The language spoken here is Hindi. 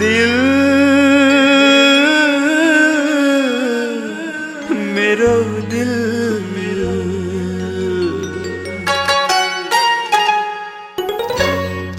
दिल मेरो दिल